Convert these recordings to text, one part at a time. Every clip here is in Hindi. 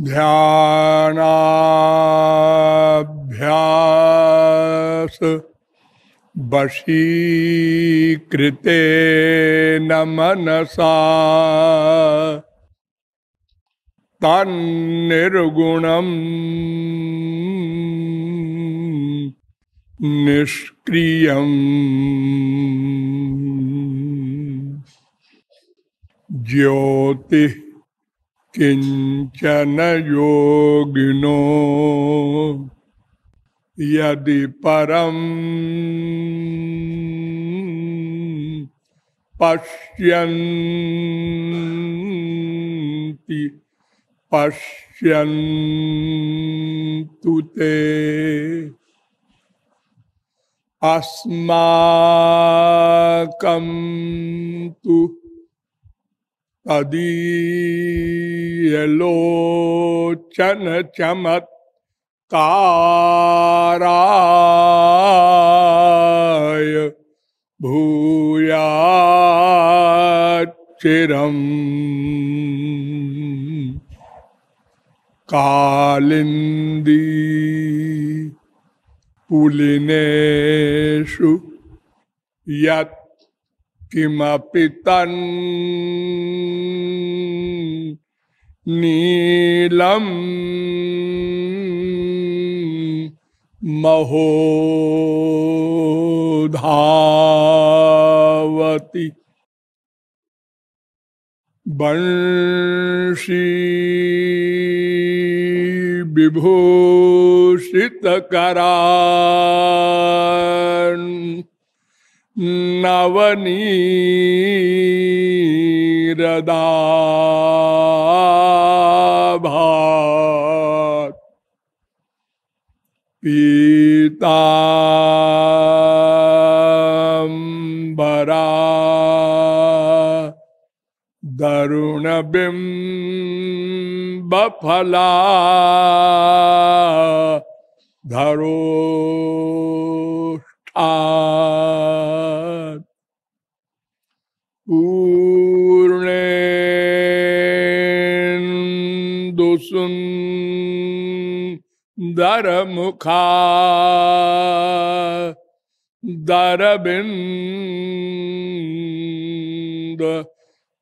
ध्यानाभ्यास वशीकृते न मनसा। तन्निर्गुणम् निष्क्रियम् ज्योतिः किंचन योगिनो यदि परम पश्यन्ति पश्यन्तु ते अस्माकं तु अदीयलोचन चमत्काराय भूयाचिरम् कालिन्दी पुलिनेषु यत् किमपि तन् नीलम। महोधावती। वंशी विभूषित करा नवनीरदाभात् पीताम्बरा दरुणबिम्बफला पूर्णेन्दुसुन्दर मुखा दरबिंद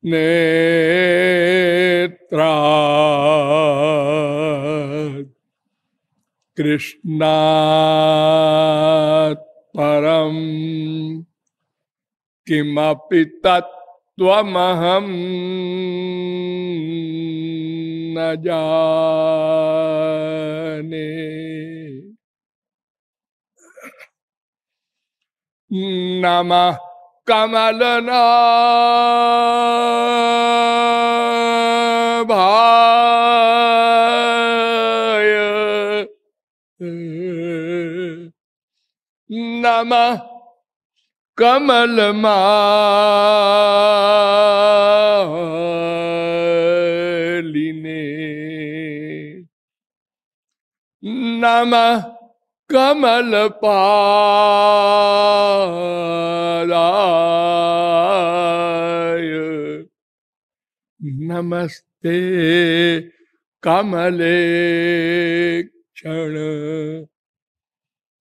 नेत्रा कृष्णात् परम किमपि तत्त्वमहं न जाने। नमः कमलना भाय नमः कमल मालिने नम कमल पादाय नमस्ते कमले क्षण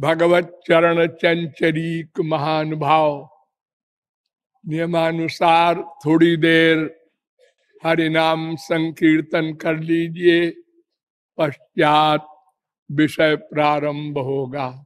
भगवत चरण चंचरीक महानुभाव नियमानुसार थोड़ी देर हरि नाम संकीर्तन कर लीजिए, पश्चात विषय प्रारंभ होगा।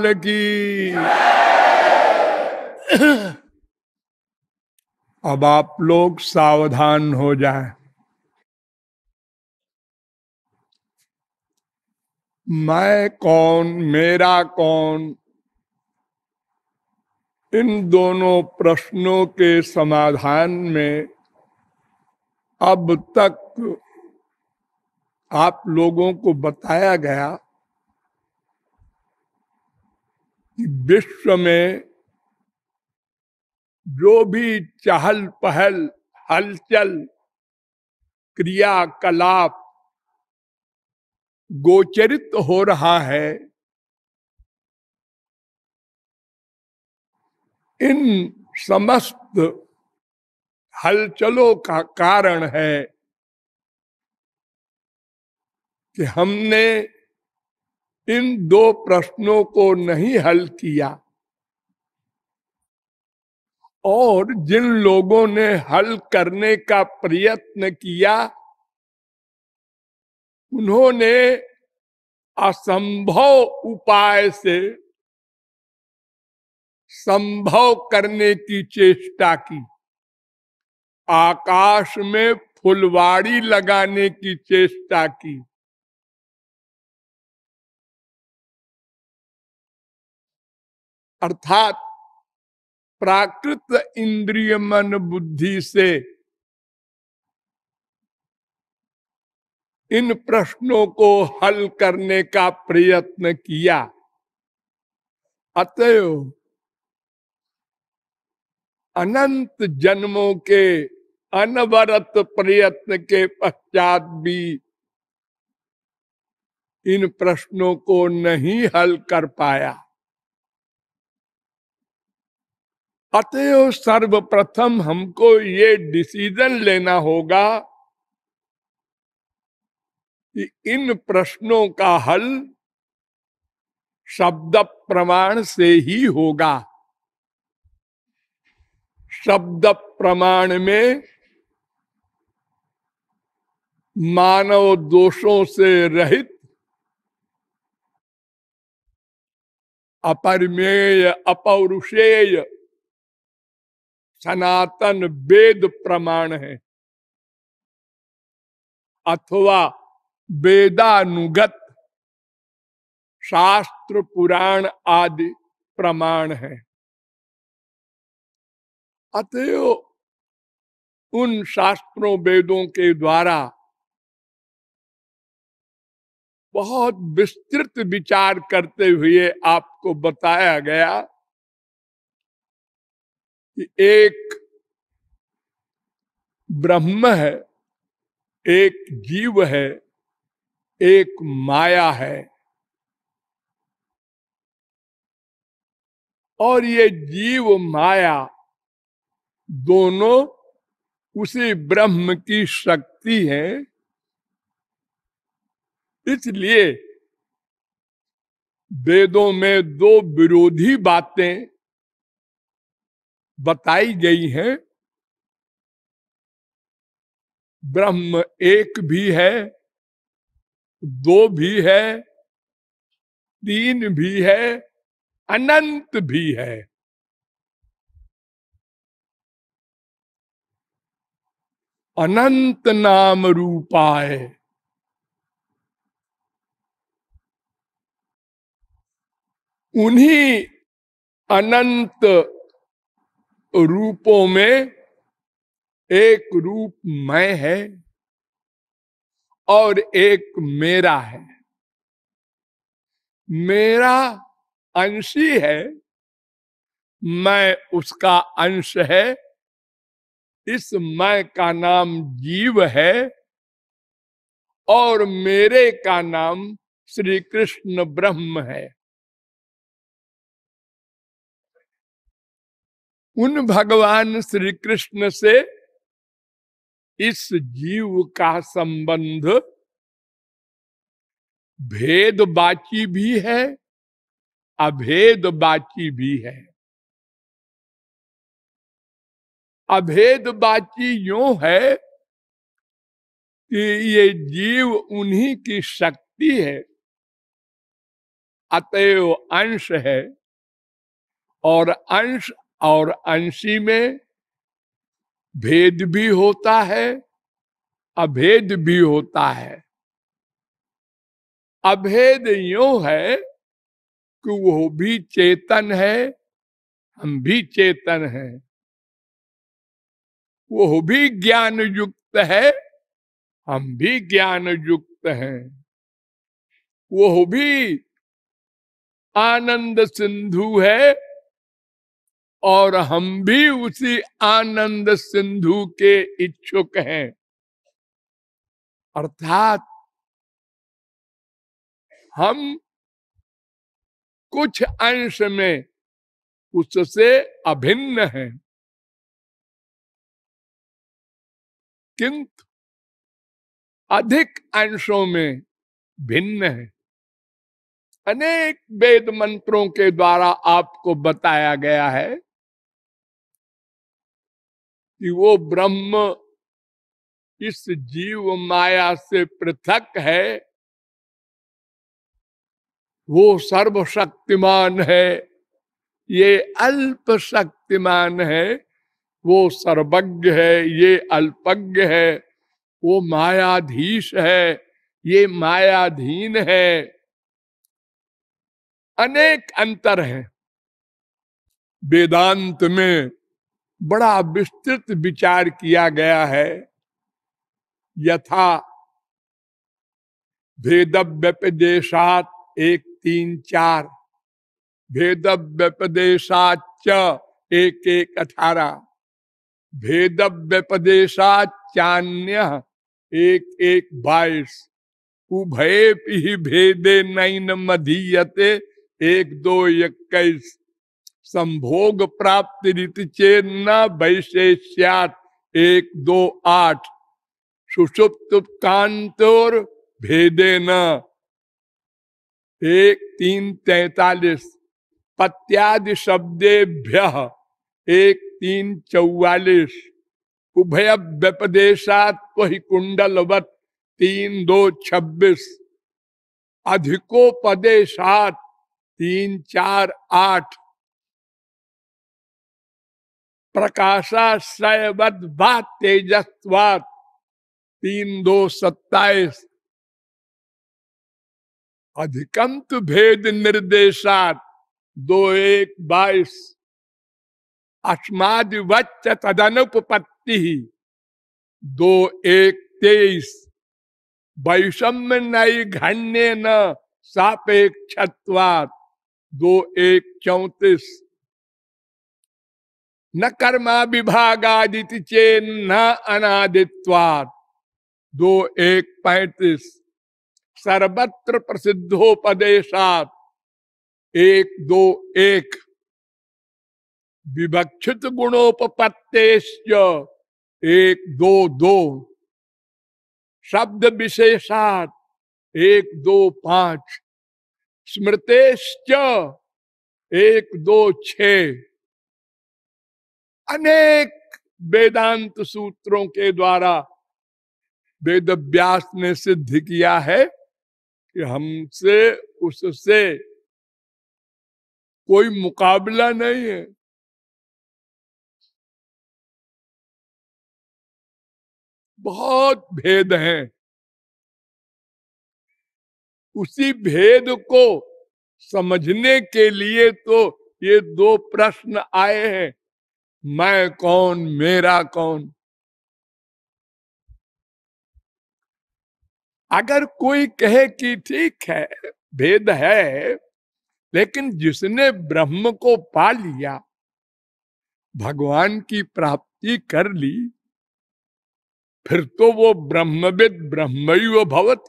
लाल की अब आप लोग सावधान हो जाए। मैं कौन, मेरा कौन? इन दोनों प्रश्नों के समाधान में अब तक आप लोगों को बताया गया कि विश्व में जो भी चहल पहल, हलचल, क्रियाकलाप गोचरित हो रहा है, इन समस्त हलचलों का कारण है कि हमने इन दो प्रश्नों को नहीं हल किया। और जिन लोगों ने हल करने का प्रयत्न किया, उन्होंने असंभव उपाय से संभव करने की चेष्टा की। आकाश में फुलवाड़ी लगाने की चेष्टा की। अर्थात प्राकृत इंद्रिय मन बुद्धि से इन प्रश्नों को हल करने का प्रयत्न किया। अतएव अनंत जन्मों के अनवरत प्रयत्न के पश्चात भी इन प्रश्नों को नहीं हल कर पाया। अतएव सर्वप्रथम हमको ये डिसीज़न लेना होगा कि इन प्रश्नों का हल शब्द प्रमाण से ही होगा। शब्द प्रमाण में मानव दोषों से रहित अपरिमेय, अपौरुषेय सनातन वेद प्रमाण है। अथवा वेदानुगत शास्त्र पुराण आदि प्रमाण है। अतएव उन शास्त्रों वेदों के द्वारा बहुत विस्तृत विचार करते हुए आपको बताया गया एक ब्रह्म है, एक जीव है, एक माया है। और ये जीव माया दोनों उसी ब्रह्म की शक्ति है। इसलिए वेदों में दो विरोधी बातें बताई गई हैं। ब्रह्म एक भी है, दो भी है, तीन भी है, अनंत भी है। अनंत नाम रूपाय। उन्हीं अनंत रूपों में एक रूप मैं है और एक मेरा है। मेरा अंशी है मैं उसका अंश है, इस मैं का नाम जीव है और मेरे का नाम श्री कृष्ण ब्रह्म है। उन भगवान श्री कृष्ण से इस जीव का संबंध भेद बाची भी है अभेद बाची भी है। अभेद बाची यो है कि ये जीव उन्हीं की शक्ति है, अतएव अंश है और अंश और अंशी में भेद भी होता है, अभेद भी होता है। अभेद यो है कि वो भी चेतन है, हम भी चेतन हैं। वो भी ज्ञान युक्त है, हम भी ज्ञान युक्त हैं। वो भी आनंद सिंधु है और हम भी उसी आनंद सिंधु के इच्छुक हैं। अर्थात हम कुछ अंश में उससे अभिन्न हैं। किंतु अधिक अंशों में भिन्न है। अनेक वेद मंत्रों के द्वारा आपको बताया गया है कि वो ब्रह्म इस जीव माया से पृथक है। वो सर्वशक्तिमान है। ये अल्प शक्तिमान है। वो सर्वज्ञ है। ये अल्पज्ञ है। वो मायाधीश है। ये मायाधीन है। अनेक अंतर हैं। वेदांत में बड़ा विस्तृत विचार किया गया है। यथा भेद व्यपदेशात एक तीन चार भेद व्यपदेशाच एक एक अठारह भेद व्यपदेशाचान्य एक एक बाईस। उभय भेदे नैन मधीयते, एक दो इक्कीस। संभोग प्राप्ति रीति चेन्न वैशेष्यात एक, दो, आठ। सुषुप्त कांतोर भेदे न एक, तीन, तैतालीस। पत्यादि शब्देभ्य। एक, तीन, चौवालीस। उभय व्यपदेशात वही कुंडलवत तीन, दो, छब्बीस। अधिकोपदेशात। तीन, चार, आठ। प्रकाशाश्रयवद बात तेजस्वात तीन दो सत्ताईस। अधिकंत भेद निर्देशात। दो एक बाईस। अस्मादिवच्च तदनुपत्ति दो एक तेईस। वैषम्य नई घन्य न सापेक्षत्वात। दो एक चौतीस। न कर्मा विभागादित चे न अनादित्वाद दो एक पैतीस। सर्वत्र प्रसिद्धोपदेशात। एक दो एक। विभक्षित गुणोपत्तेश एक दो दो। शब्द विशेषात। एक दो पाँच। स्मृतेश्च। एक दो छ। अनेक वेदांत सूत्रों के द्वारा वेद व्यास ने सिद्ध किया है कि हमसे, उससे कोई मुकाबला नहीं है। बहुत भेद हैं। उसी भेद को समझने के लिए तो ये दो प्रश्न आए हैं। मैं कौन, मेरा कौन? अगर कोई कहे कि ठीक है, भेद है, लेकिन जिसने ब्रह्म को पा लिया, भगवान की प्राप्ति कर ली, फिर तो वो ब्रह्मविद ब्रह्म भवत।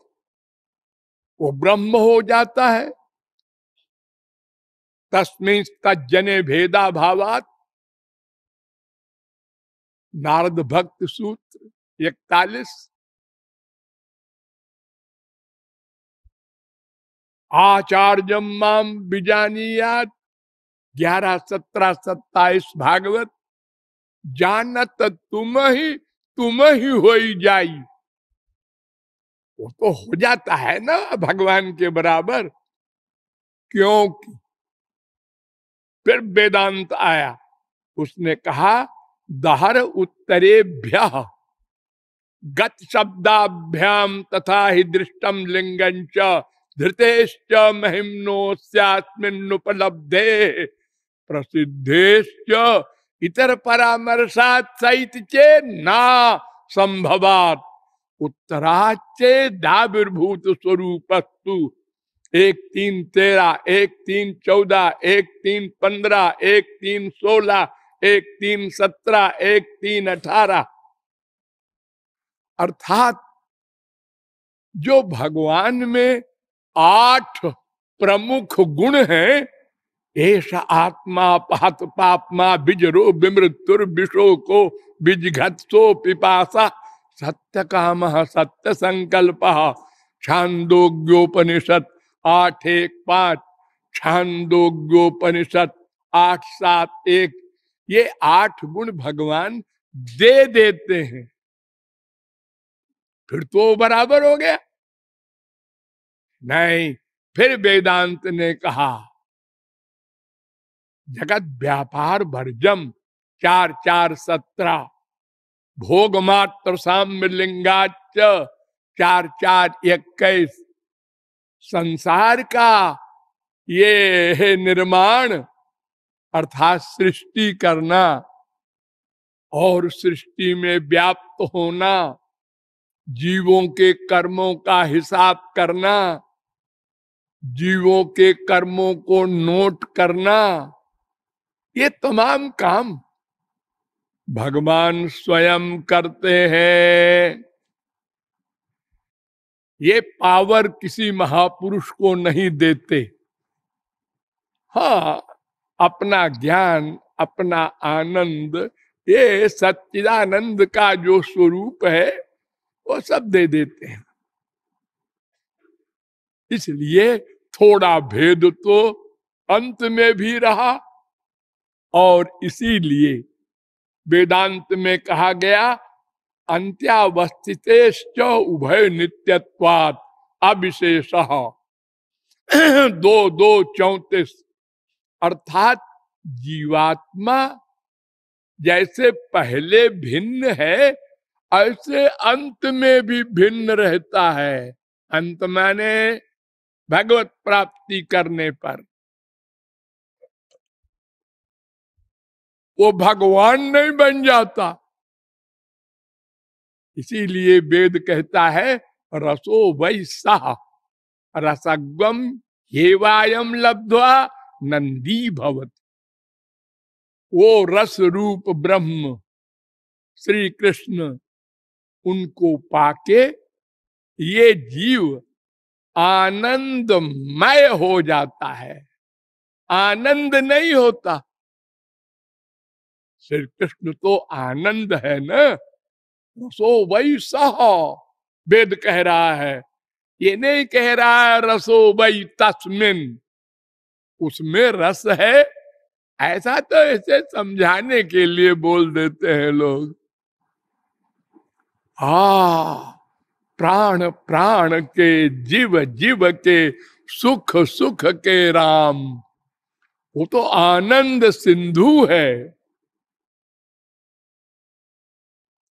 वो ब्रह्म हो जाता है। तस्मिन तजने भेदा भावात नारद भक्त सूत्र इकतालीस। आचार्य माम बिजानियात, ग्यारह सत्रह सत्ताईस भागवत। जानत तुम ही तुम ही हो जाई। वो तो हो जाता है ना भगवान के बराबर। क्योंकि फिर वेदांत आया, उसने कहा दहर उत्तरेभ्य। गत शब्दाभ्याम तथा ही दृष्टम लिंगं धृतेश्च महिम्नोस्यास्मिन्नुपलब्धे प्रसिद्धेश्च इतर परामर्शात सहित चे ना संभवात उत्तराचे दाविर्भूत स्वरूपस्तु एक तीन तेरह एक तीन चौदह एक तीन पंद्रह, एक तीन सोलह एक तीन सत्रह, एक तीन अठारह। अर्थात जो भगवान में आठ प्रमुख गुण हैं ऐसा आत्मा पात पापमा, बिजरो विमृत्युर विषो को बिजघत्सो पिपासा सत्य काम सत्य संकल्प छांदोग्योपनिषद आठ एक पाँच छांदोग्योपनिषद आठ सात एक ये आठ गुण भगवान दे देते हैं। फिर तो बराबर हो गया। नहीं, फिर वेदांत ने कहा, जगत व्यापार भरजम, चार चार सत्रह, भोग मात्र साम्य लिंगाच चार चार इक्कीस। संसार का ये निर्माण अर्थात सृष्टि करना और सृष्टि में व्याप्त होना, जीवों के कर्मों का हिसाब करना, जीवों के कर्मों को नोट करना, ये तमाम काम भगवान स्वयं करते हैं। ये पावर किसी महापुरुष को नहीं देते। हाँ अपना ज्ञान, अपना आनंद, ये सच्चिदानंद का जो स्वरूप है, वो सब दे देते हैं। इसलिए थोड़ा भेद तो अंत में भी रहा और इसीलिए वेदांत में कहा गया अंत्यावस्थित उभय नित्यत्वात अविशेष। दो दो चौतीस अर्थात जीवात्मा जैसे पहले भिन्न है, ऐसे अंत में भी भिन्न रहता है। अंत माने भगवत प्राप्ति करने पर। वो भगवान नहीं बन जाता। इसीलिए वेद कहता है, रसो वै सह रसगम हेवायम लब्धवा नंदी भवत। वो रस रूप ब्रह्म श्री कृष्ण उनको पाके ये जीव आनंदमय हो जाता है। आनंद नहीं होता। श्री कृष्ण तो आनंद है न? रसो वही सह। वेद कह रहा है, ये नहीं कह रहा है रसो वही तस्मिन। उसमें रस है? ऐसा तो ऐसे समझाने के लिए बोल देते हैं लोग। हा, प्राण प्राण के, जीव जीव के, सुख सुख के राम। वो तो आनंद सिंधु है।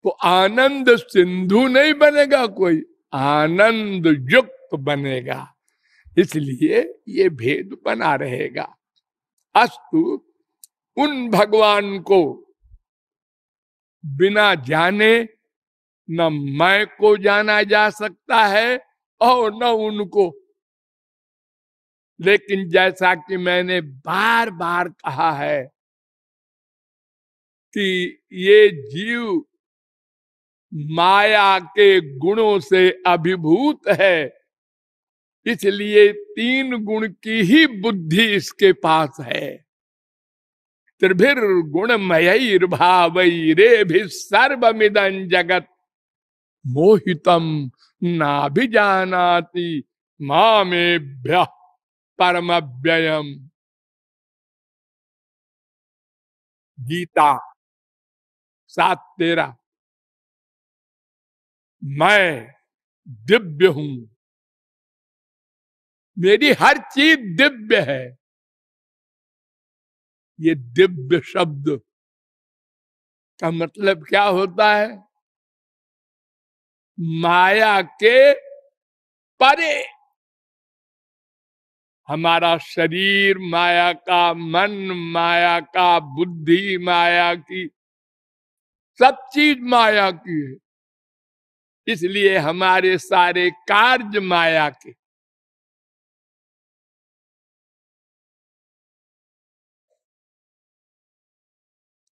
तो आनंद सिंधु नहीं बनेगा कोई, आनंद युक्त बनेगा। इसलिए ये भेद बना रहेगा। अस्तु, उन भगवान को बिना जाने न मैं को जाना जा सकता है और न उनको। लेकिन जैसा कि मैंने बार बार कहा है कि ये जीव माया के गुणों से अभिभूत है। इसलिए तीन गुण की ही बुद्धि इसके पास है। त्रिभिर रे भी सर्वमिदन जगत। मोहितम ना भी जानाति मामेभ्य परम व्ययम गीता सात तेरा मैं दिव्य हूँ। मेरी हर चीज़ दिव्य है। ये दिव्य शब्द का मतलब क्या होता है? माया के परे। हमारा शरीर माया का मन, माया का बुद्धि, माया की सब चीज़ माया की है। इसलिए हमारे सारे कार्य माया के।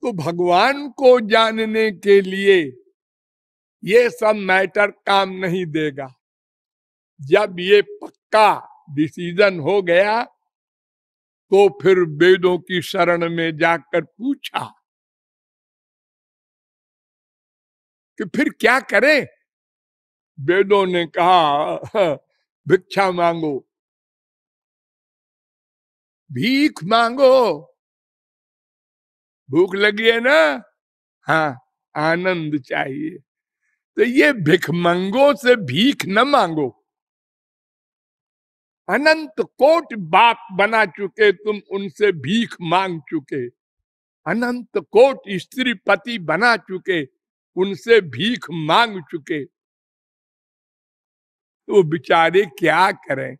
तो भगवान को जानने के लिए ये सब मैटर काम नहीं देगा। जब ये पक्का डिसीज़न हो गया तो फिर वेदों की शरण में जाकर पूछा कि फिर क्या करें? वेदों ने कहा भिक्षा मांगो, भीख मांगो भूख लगी है ना? हाँ आनंद चाहिए। तो ये भिखमंगो से भीख न मांगो। अनंत कोट बाप बना चुके तुम उनसे भीख मांग चुके। अनंत कोट स्त्री पति बना चुके, उनसे भीख मांग चुके। तो बेचारे क्या करें?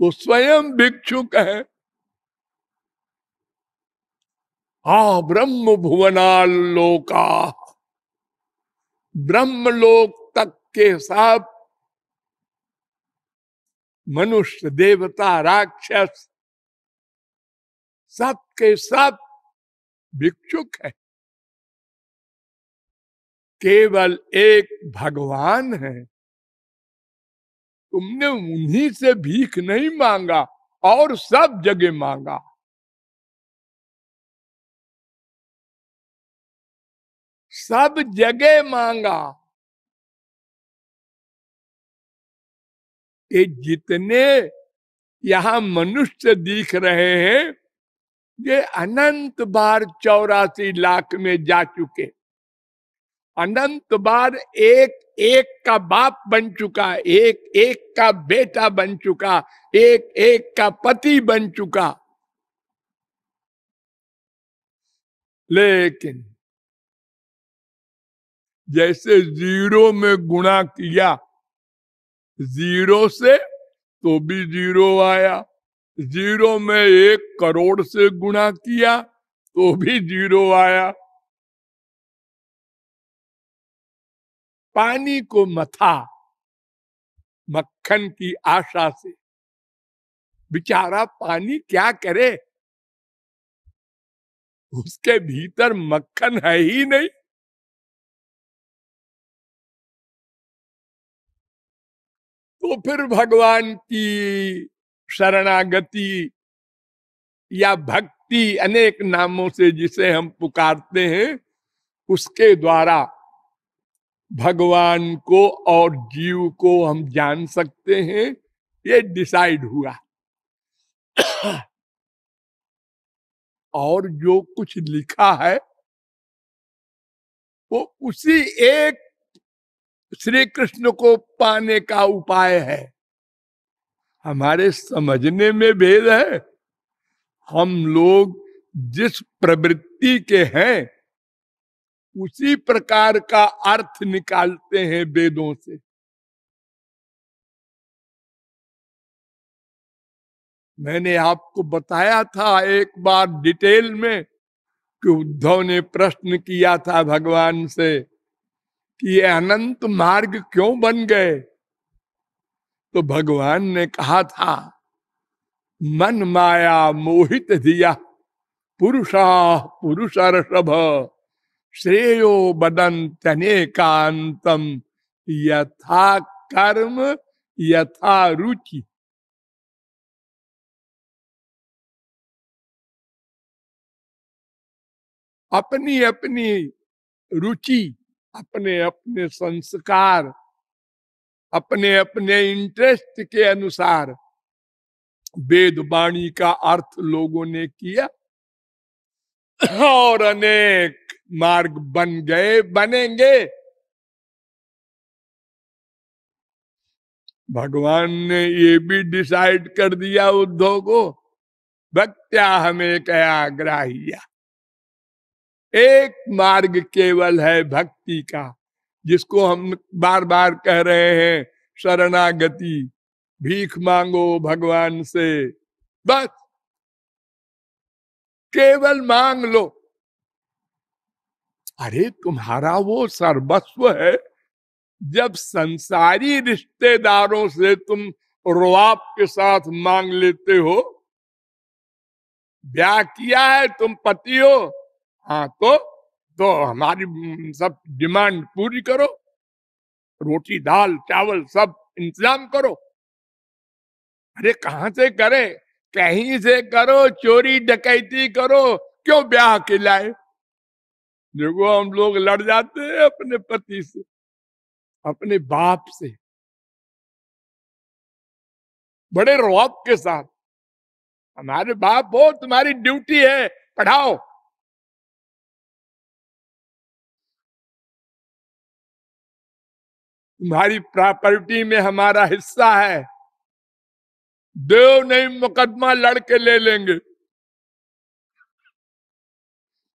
वो स्वयं भिक्षुक है। हा ब्रह्म भुवनालोका ब्रह्मलोक तक के सब मनुष्य, देवता, राक्षस, सब के सब भिक्षुक है। केवल एक भगवान है। तुमने उन्हीं से भीख नहीं मांगा और सब जगह मांगा। सब जगह मांगा। कि जितने यहाँ मनुष्य दिख रहे हैं, ये अनंत बार चौरासी लाख में जा चुके। अनंत बार एक एक का बाप बन चुका, एक एक का बेटा बन चुका, एक एक का पति बन चुका। लेकिन जैसे ज़ीरो में गुणा किया, ज़ीरो से तो भी ज़ीरो आया। ज़ीरो में एक करोड़ से गुणा किया तो भी ज़ीरो आया। पानी को मथा, मक्खन की आशा से। बेचारा पानी क्या करे? उसके भीतर मक्खन है ही नहीं। तो फिर भगवान की शरणागति या भक्ति अनेक नामों से जिसे हम पुकारते हैं, उसके द्वारा भगवान को और जीव को हम जान सकते हैं, ये डिसाइड हुआ। और जो कुछ लिखा है, वो उसी एक श्री कृष्ण को पाने का उपाय है। हमारे समझने में भेद है। हम लोग जिस प्रवृत्ति के हैं, उसी प्रकार का अर्थ निकालते हैं वेदों से। मैंने आपको बताया था एक बार डिटेल में कि उद्धव ने प्रश्न किया था भगवान से ये अनंत मार्ग क्यों बन गए? तो भगवान ने कहा था, मन माया मोहित दिया, पुरुषा पुरुष ऋषभ श्रेयो बदन तने कांतम यथा कर्म, यथा रुचि। अपनी अपनी रुचि अपने अपने संस्कार अपने अपने इंटरेस्ट के अनुसार वेद वाणी का अर्थ लोगों ने किया। और अनेक मार्ग बन गए, बनेंगे। भगवान ने ये भी डिसाइड कर दिया उद्धव को, भक्त्या हमें कया। ग्राहिया एक मार्ग केवल है भक्ति का, जिसको हम बार बार कह रहे हैं, शरणागति। भीख मांगो भगवान से। बस। केवल मांग लो। अरे, तुम्हारा वो सर्वस्व है, जब संसारी रिश्तेदारों से तुम रुआब के साथ मांग लेते हो। ब्याह किया है, तुम पति हो। हाँ तो तो हमारी सब डिमांड पूरी करो। रोटी, दाल, चावल सब इंतज़ाम करो। अरे, कहा से करे? कहीं से करो, चोरी, डकैती करो। क्यों ब्याह के लाए? देखो, हम लोग लड़ जाते हैं अपने पति से, अपने बाप से। बड़े रौब के साथ। हमारे बाप हो, तुम्हारी ड्यूटी है, पढ़ाओ। तुम्हारी प्रॉपर्टी में हमारा हिस्सा है। देव नहीं, मुकदमा लड़के ले लेंगे।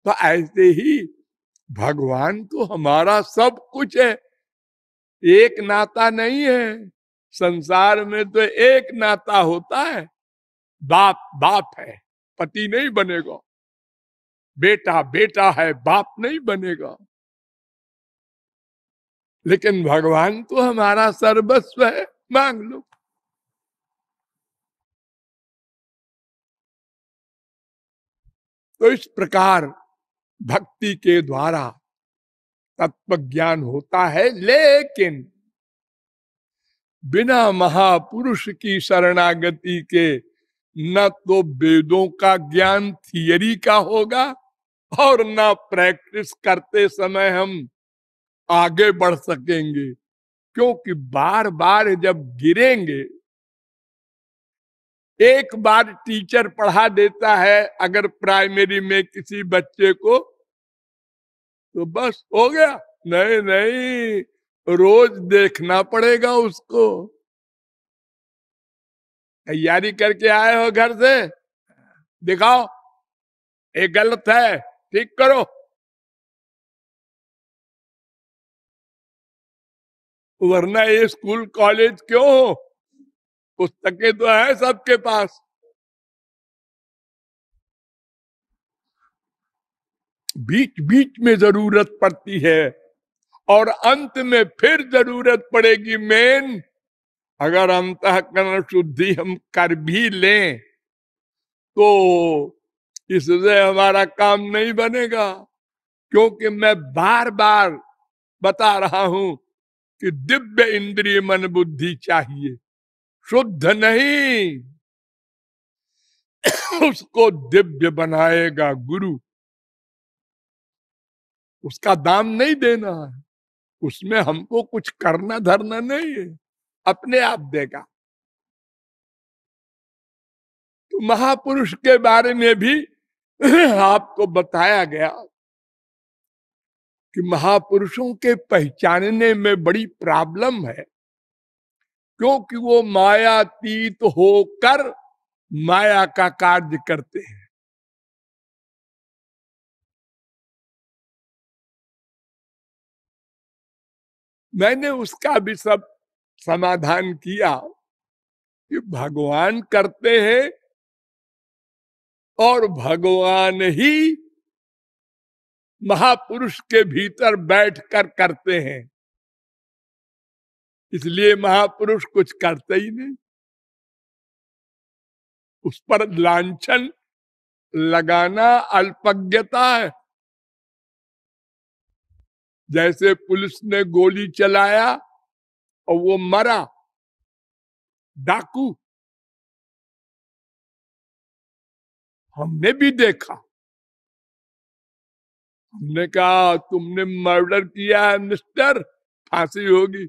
तो ऐसे ही भगवान तो हमारा सब कुछ है। एक नाता नहीं है। संसार में तो एक नाता होता है। बाप बाप है, पति नहीं बनेगा। बेटा बेटा है, बाप नहीं बनेगा। लेकिन भगवान तो हमारा सर्वस्व है, मांग लो। तो इस प्रकार भक्ति के द्वारा तत्व ज्ञान होता है, लेकिन बिना महापुरुष की शरणागति के न तो वेदों का ज्ञान थियरी का होगा और न प्रैक्टिस करते समय हम आगे बढ़ सकेंगे। क्योंकि बार बार जब गिरेंगे, एक बार टीचर पढ़ा देता है, अगर प्राइमरी में किसी बच्चे को तो बस हो गया। नहीं नहीं, रोज देखना पड़ेगा उसको। तैयारी करके आए हो घर से। दिखाओ ये गलत है, ठीक करो। वरना ये स्कूल, कॉलेज क्यों हो? पुस्तकें तो है सबके पास। बीच बीच में ज़रूरत पड़ती है और अंत में फिर ज़रूरत पड़ेगी मेन। अगर अंतकरण शुद्धि हम कर भी लें तो इससे हमारा काम नहीं बनेगा। क्योंकि मैं बार बार बता रहा हूँ कि दिव्य इंद्रिय मन बुद्धि चाहिए। शुद्ध नहीं। उसको दिव्य बनाएगा गुरु। उसका दाम नहीं देना है। उसमें हमको कुछ करना धरना नहीं है। अपने आप देगा। तो महापुरुष के बारे में भी आपको बताया गया। कि महापुरुषों के पहचानने में बड़ी प्रॉब्लम है। क्योंकि वो मायातीत होकर माया का कार्य करते हैं। मैंने उसका भी सब समाधान किया कि भगवान करते हैं और भगवान ही महापुरुष के भीतर बैठकर करते हैं। इसलिए महापुरुष कुछ करते ही नहीं। उस पर लांछन लगाना अल्पज्ञता है। जैसे पुलिस ने गोली चलाया और वो मरा, डाकू। हमने भी देखा। हमने कहा, तुमने मर्डर किया है, मिस्टर। फांसी होगी।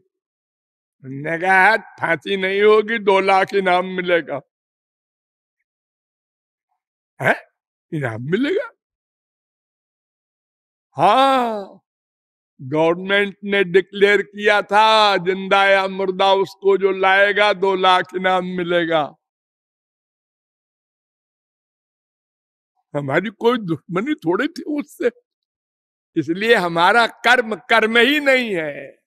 हमने कहा फांसी नहीं होगी, दो लाख इनाम मिलेगा। है? इनाम मिलेगा? हाँ गवर्नमेंट ने डिक्लेयर किया था, ज़िंदा या मुर्दा, उसको जो लाएगा, दो लाख इनाम मिलेगा। हमारी कोई दुश्मनी थोड़ी थी उससे। इसलिए हमारा कर्म कर्म ही नहीं है।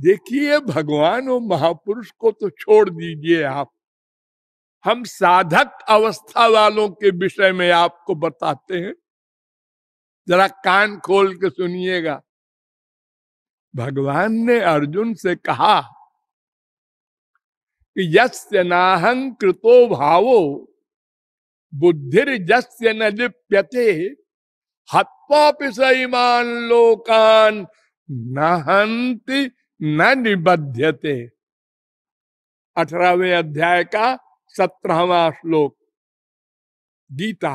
देखिए, भगवान और महापुरुष को तो छोड़ दीजिए आप। हम साधक अवस्था वालों के विषय में आपको बताते हैं। जरा कान खोल के सुनिएगा। भगवान ने अर्जुन से कहा कि यस्य नाहं कृतो भावो बुद्धिर जस्य न लिप्यते। हत्वापि सईमान लोकान नहंति न निबध्यते। अठारहवें अध्याय का सत्रहवा श्लोक, गीता।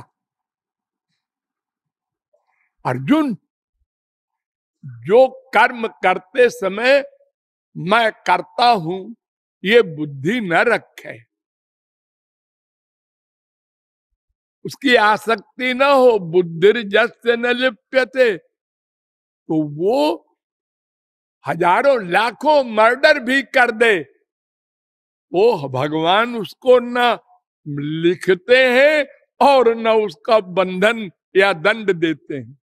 अर्जुन, जो कर्म करते समय मैं करता हूँ, ये बुद्धि न रखे। उसकी आसक्ति न हो बुद्धि जस्य न लिप्यते तो वो हज़ारों, लाखों मर्डर भी कर दे। वो भगवान उसको न लिखते हैं और न उसका बंधन या दंड देते हैं।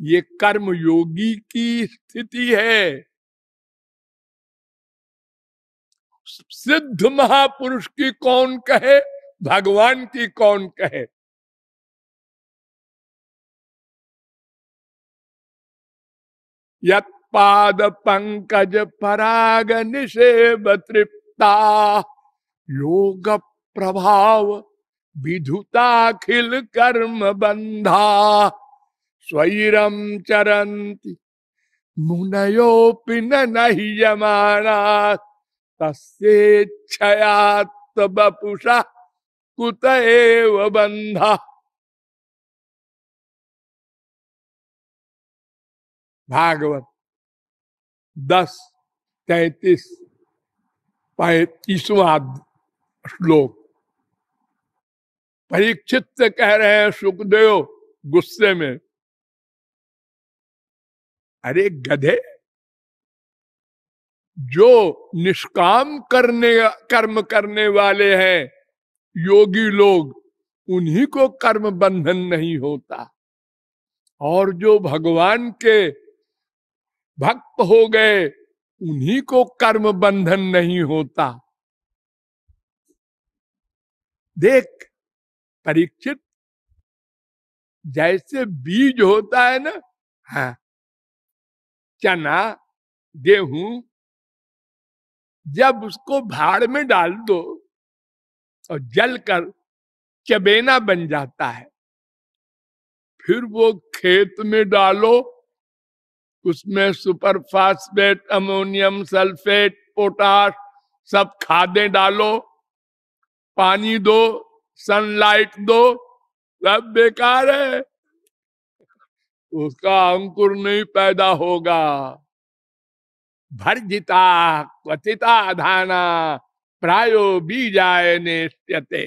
ये कर्म योगी की स्थिति है। सिद्ध महापुरुष की कौन कहे? भगवान की कौन कहे? यद पंकज पराग निषेब तृप्ता योग प्रभाव विधुताखिल कर्म बंधा। स्वैरम चरंती मुनयोपि नहीं यमाना तस्ेच्छयात्बपुषा कुत एव बंधा भागवत दस, तैतीस पैतीसवा श्लोक। परीक्षित कह रहे हैं, सुखदेव, गुस्से में। अरे गधे, जो निष्काम करने, कर्म करने वाले हैं योगी लोग, उन्हीं को कर्म बंधन नहीं होता। और जो भगवान के भक्त हो गए, उन्हीं को कर्म बंधन नहीं होता। देख, परीक्षित, जैसे बीज होता है ना हाँ। चना, गेहूँ, जब उसको भाड़ में डाल दो और जल कर चबेना बन जाता है। फिर वो खेत में डालो, उसमें super phosphate ammonium sulphate, potash सब खादें डालो, पानी दो, सनलाइट दो, सब बेकार है। उसका अंकुर नहीं पैदा होगा। भर्जिता क्वचिता धाना। प्रायो बीजाय नेष्यते।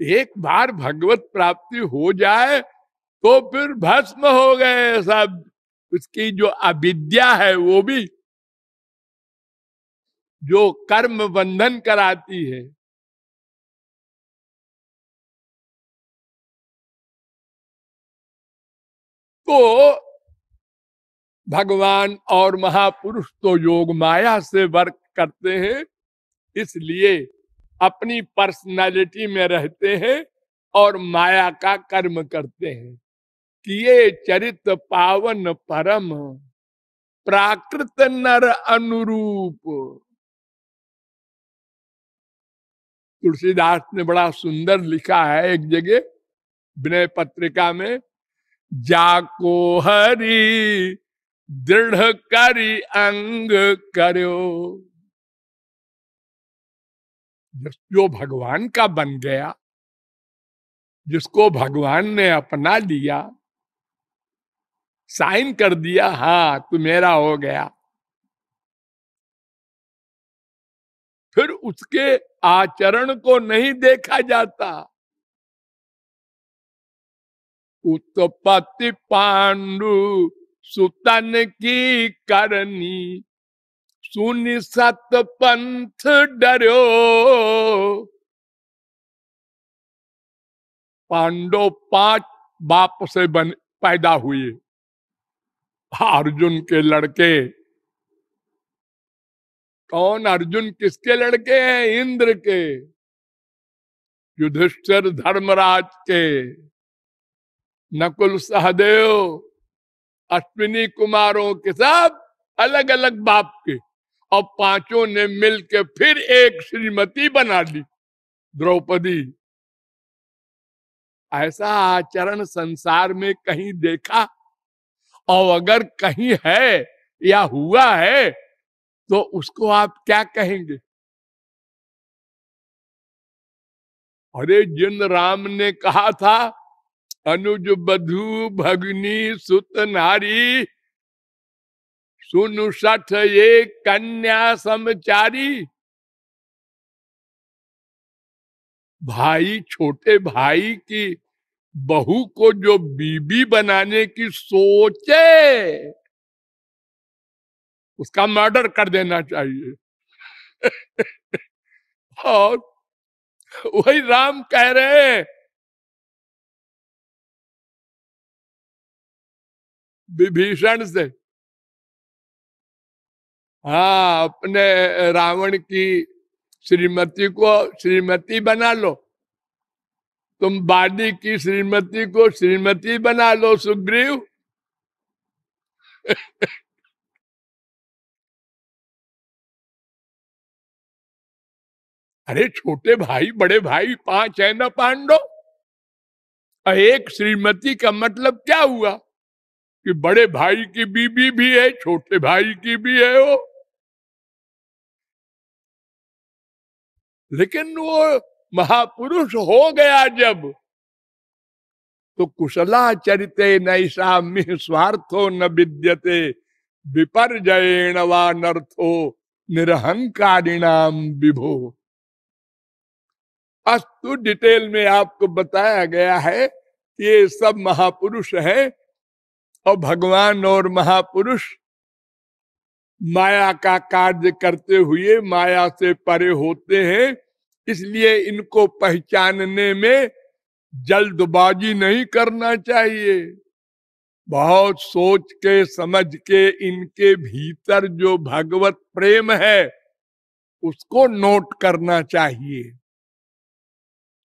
एक बार भगवत प्राप्ति हो जाए तो फिर भस्म हो गए सब। उसकी जो अविद्या है, वो भी। जो कर्म बंधन कराती है। तो भगवान और महापुरुष तो योग माया से वर्क करते हैं, इसलिए अपनी पर्सनालिटी में रहते हैं और माया का कर्म करते हैं। किए चरित पावन परम, प्राकृत नर अनुरूप। तुलसीदास ने बड़ा सुंदर लिखा है एक जगह, विनय पत्रिका में, जाको हरी दृढ़ करी अंग करो। जो भगवान का बन गया, जिसको भगवान ने अपना लिया साइन कर दिया हाँ तू मेरा हो गया। फिर उसके आचरण को नहीं देखा जाता। उत्पत्ति पांडु सुतन की करनी। सुनि सत पंथ डरो। पांडव पाँच बाप से बन, पैदा हुए। अर्जुन के लड़के। कौन अर्जुन, किसके लड़के हैं? इंद्र के। युधिष्ठिर धर्मराज के। नकुल सहदेव। अश्विनी कुमारों के साथ अलग अलग बाप के और पाँचों ने मिलके फिर एक श्रीमती बना ली, द्रौपदी। ऐसा आचरण संसार में कहीं देखा और अगर कहीं है या हुआ है तो उसको आप क्या कहेंगे? अरे, जिन राम ने कहा था अनुज बधु भगनी सुत नारी। सुनु सठ ये कन्या समचारी। भाई, छोटे भाई की बहू को जो बीबी बनाने की सोचे, उसका मर्डर कर देना चाहिए। और वही राम कह रहे हैं विभीषण से हाँ अपने रावण की श्रीमती को श्रीमती बना लो। तुम बाडी की श्रीमती को श्रीमती बना लो, सुग्रीव। अरे, छोटे भाई, बड़े भाई, पाँच है ना पांडव? एक श्रीमती का मतलब क्या हुआ? कि बड़े भाई की बीबी भी है, छोटे भाई की भी है वो। लेकिन वो महापुरुष हो गया जब तो कुशला चरिते नैषा मिह स्वार्थो न विद्यते, विपर्जयेण वा नर्थो निरहंकारिणाम विभो। अस्तु डिटेल में आपको बताया गया है कि ये सब महापुरुष है और भगवान और महापुरुष माया का कार्य करते हुए माया से परे होते हैं, इसलिए इनको पहचानने में जल्दबाजी नहीं करना चाहिए। बहुत सोच के, समझ के, इनके भीतर जो भगवत प्रेम है, उसको नोट करना चाहिए।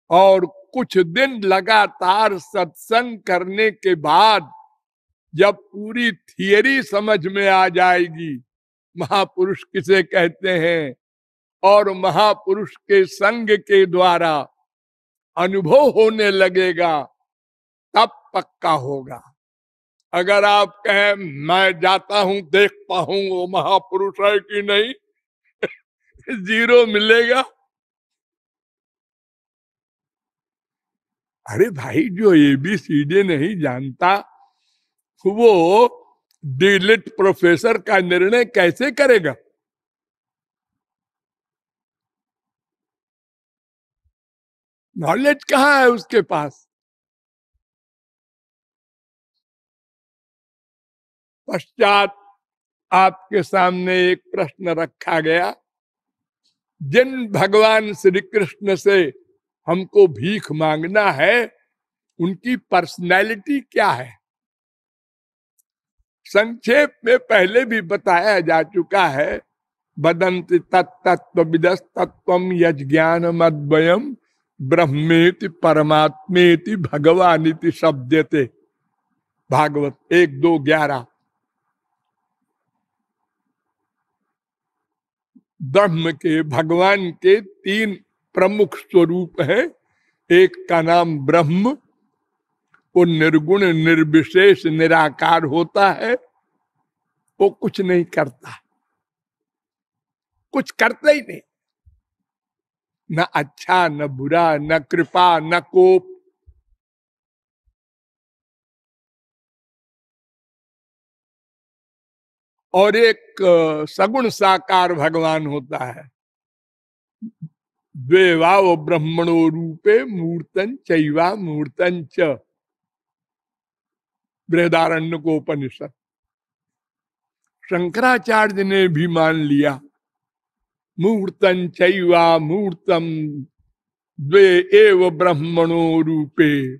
और कुछ दिन लगातार सत्संग करने के बाद जब पूरी थियरी समझ में आ जाएगी। महापुरुष किसे कहते हैं? और महापुरुष के संग के द्वारा अनुभव होने लगेगा, तब पक्का होगा। अगर आप कहें, मैं जाता हूँ, देखता हूँ, वो महापुरुष है कि नहीं? ज़ीरो मिलेगा। अरे भाई, जो एबीसीडी नहीं जानता वो डिलिट प्रोफेसर का निर्णय कैसे करेगा? नॉलेज कहाँ है उसके पास? पश्चात आपके सामने एक प्रश्न रखा गया। जिन भगवान श्री कृष्ण से हमको भीख मांगना है, उनकी पर्सनैलिटी क्या है? संक्षेप में पहले भी बताया जा चुका है, बदंत तत्व विदस तत्व यज्ञान मद्वयम ब्रह्मेति परमात्मेति भगवानिति शब्दते। भागवत एक, दो, ग्यारह। ब्रह्म के भगवान के तीन प्रमुख स्वरूप है। एक का नाम ब्रह्म वो निर्गुण, निर्विशेष, निराकार होता है, वो कुछ नहीं करता। कुछ करता ही नहीं। न अच्छा न बुरा, न कृपा, न कोप। और एक सगुण साकार भगवान होता है। द्वेवाव ब्रह्मणो रूपे मूर्तन चैवा मूर्तन च बृहदारण्य को उपनिषद। शंकराचार्य ने भी मान लिया मूर्तन चैवा मूर्तम द्वे एव ब्रह्मणो रूपे।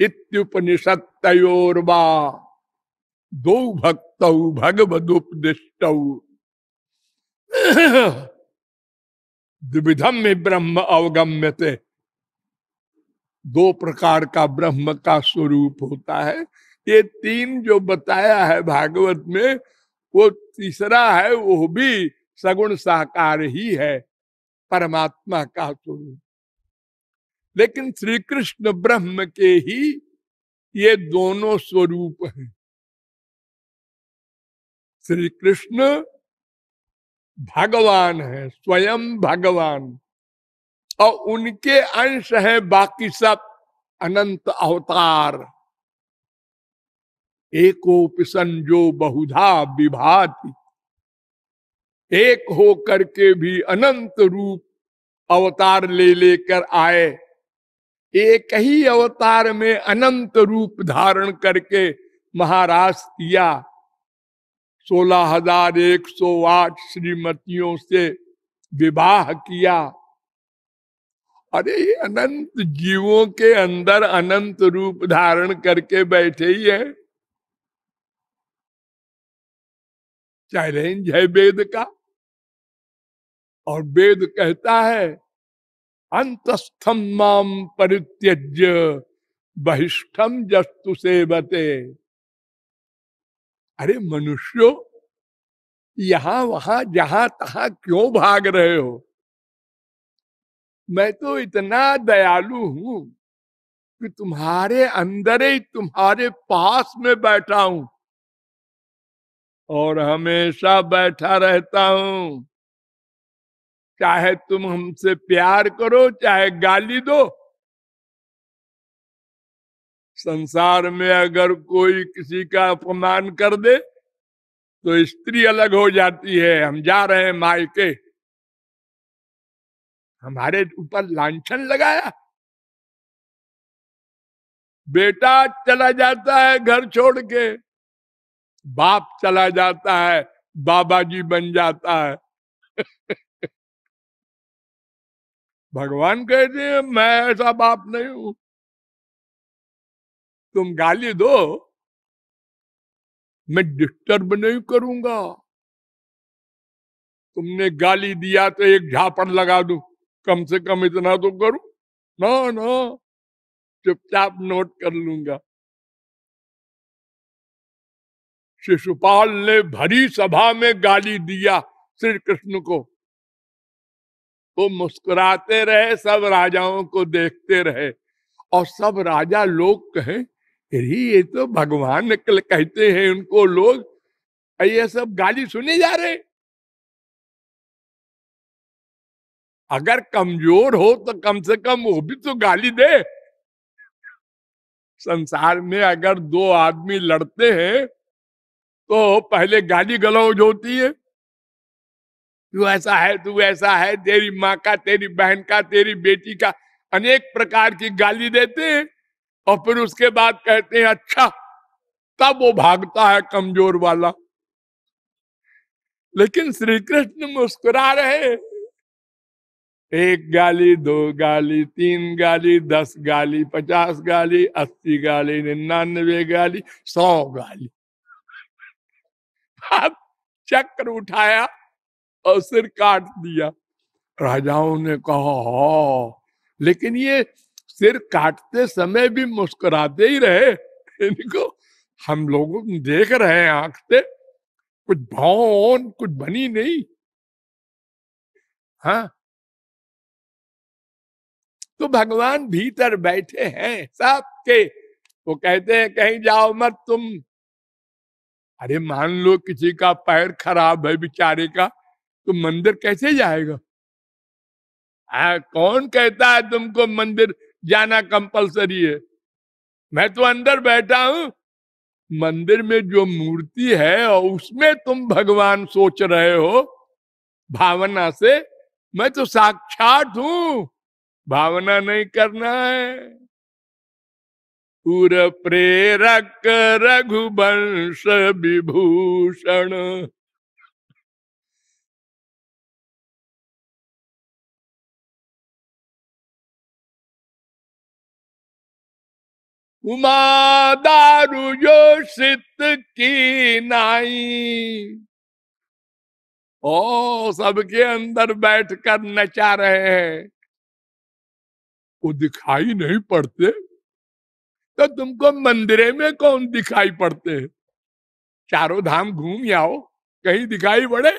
इत्युपनिषद तयोरवा दो भक्त भगवदुपदिष्ट। द्विधम ब्रह्म अवगम्य दो प्रकार का ब्रह्म का स्वरूप होता है। ये तीन जो बताया है भागवत में, वो तीसरा है, वो भी सगुण साकार ही है, परमात्मा का स्वरूप। लेकिन श्री कृष्ण ब्रह्म के ही ये दोनों स्वरूप हैं। श्री कृष्ण भगवान है, स्वयं भगवान। और उनके अंश है बाकी सब अनंत अवतार। एकोपिसन जो बहुधा विभाति। एक हो करके भी अनंत रूप अवतार ले लेकर आए। एक ही अवतार में अनंत रूप धारण करके महाराज किया। सोलह हज़ार एक सौ आठ श्रीमतियों से विवाह किया। अरे ये अनंत जीवों के अंदर अनंत रूप धारण करके बैठे ही है। चैलेंज है वेद का। और वेद कहता है अंतस्थम माम परित्यज्य बहिष्ठम जस्तु से बते अरे मनुष्यो, यहाँ, वहाँ, जहाँ, तहा क्यों भाग रहे हो? मैं तो इतना दयालु हूँ कि तुम्हारे अंदर ही तुम्हारे पास में बैठा हूँ। और हमेशा बैठा रहता हूँ। चाहे तुम हमसे प्यार करो, चाहे गाली दो। संसार में अगर कोई किसी का अपमान कर दे तो स्त्री अलग हो जाती है। हम जा रहे हैं मायके। हमारे ऊपर लांछन लगाया। बेटा चला जाता है घर छोड़ के। बाप चला जाता है बाबा जी बन जाता है। भगवान कहते हैं, मैं ऐसा बाप नहीं हूँ। तुम गाली दो। मैं डिस्टर्ब नहीं करूँगा। तुमने गाली दिया तो एक झापड़ लगा दू। कम से कम इतना तो करूँ। ना ना, चुपचाप नोट कर लूँगा। शिशुपाल ने भरी सभा में गाली दिया श्री कृष्ण को। वो मुस्कुराते रहे, सब राजाओं को देखते रहे। और सब राजा लोग कहे ये तो भगवान कहते हैं उनको लोग ये सब गाली सुने जा रहे? अगर कमज़ोर हो तो कम से कम वो भी तो गाली दे। संसार में अगर दो आदमी लड़ते हैं तो पहले गाली गलौज होती है। तू ऐसा है, तू ऐसा है, तेरी माँ का, तेरी बहन का, तेरी बेटी का अनेक प्रकार की गाली देते हैं और फिर उसके बाद कहते हैं अच्छा तब वो भागता है कमज़ोर वाला। लेकिन श्री कृष्ण मुस्कुरा रहे एक गाली, दो गाली, तीन गाली, दस गाली, पचास गाली, अस्सी गाली, निन्यानवे गाली, सौ गाली। अब चक्र उठाया और सिर काट दिया। राजाओं ने कहा, हा, लेकिन ये सिर काटते समय भी मुस्कुराते ही रहे। इनको हम लोग देख रहे हैं आँख से। कुछ भाव कुछ बनी नहीं। हाँ तो भगवान भीतर बैठे हैं सबके। वो कहते हैं कहीं जाओ मत तुम। अरे मान लो किसी का पैर खराब है बेचारे का तो मंदिर कैसे जाएगा? आ, कौन कहता है तुमको मंदिर जाना कंपलसरी है? मैं तो अंदर बैठा हूँ। मंदिर में जो मूर्ति है और उसमें तुम भगवान सोच रहे हो। भावना से मैं तो साक्षात हूँ। भावना नहीं करना है। पुर प्रेरक रघुवंश विभूषण। उमा दारू जो सित की नाई। ओ, सबके अंदर बैठकर नचा रहे हैं। वो दिखाई नहीं पड़ते तो तुमको मंदिरे में कौन दिखाई पड़ते हैं? चारों धाम घूम आओ, कहीं दिखाई पड़े?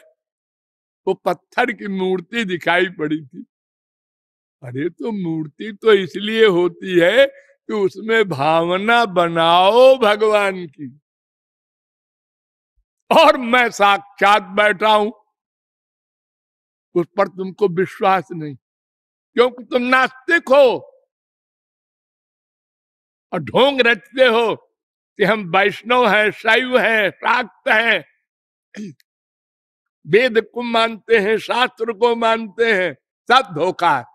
वो पत्थर की मूर्ति दिखाई पड़ी थी। अरे तो मूर्ति तो इसलिए होती है कि उसमें भावना बनाओ भगवान की। और मैं साक्षात बैठा हूँ, उस पर तुमको विश्वास नहीं। क्योंकि तुम नास्तिक हो और ढोंग रचते हो कि हम वैष्णव हैं, शैव हैं शाक्त हैं। वेद को मानते हैं, शास्त्र को मानते हैं, सब धोखा है।